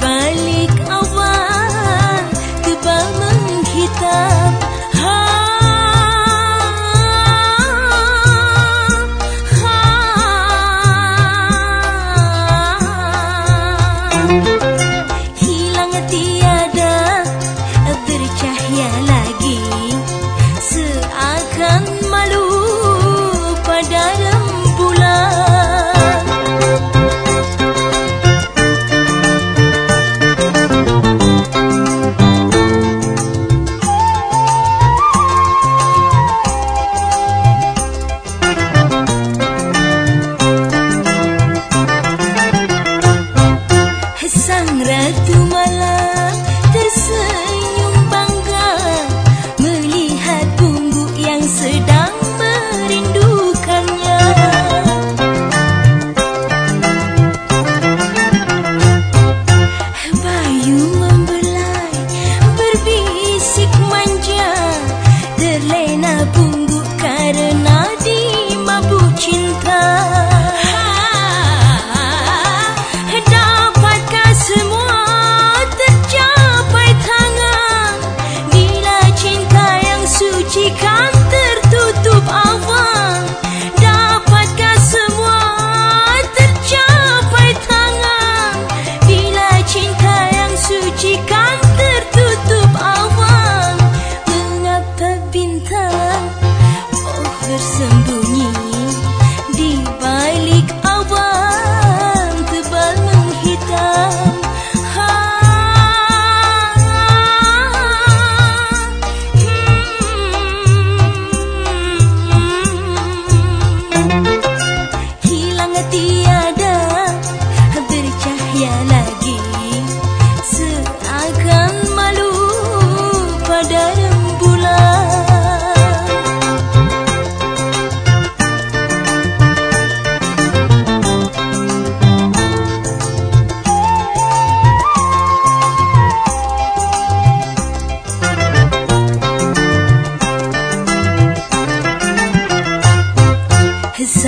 balik awan tebal menghitam ha, ha, hilang tiada bercahaya satu malam tersendiri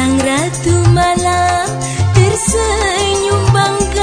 sang ratu malam tersenyum bangga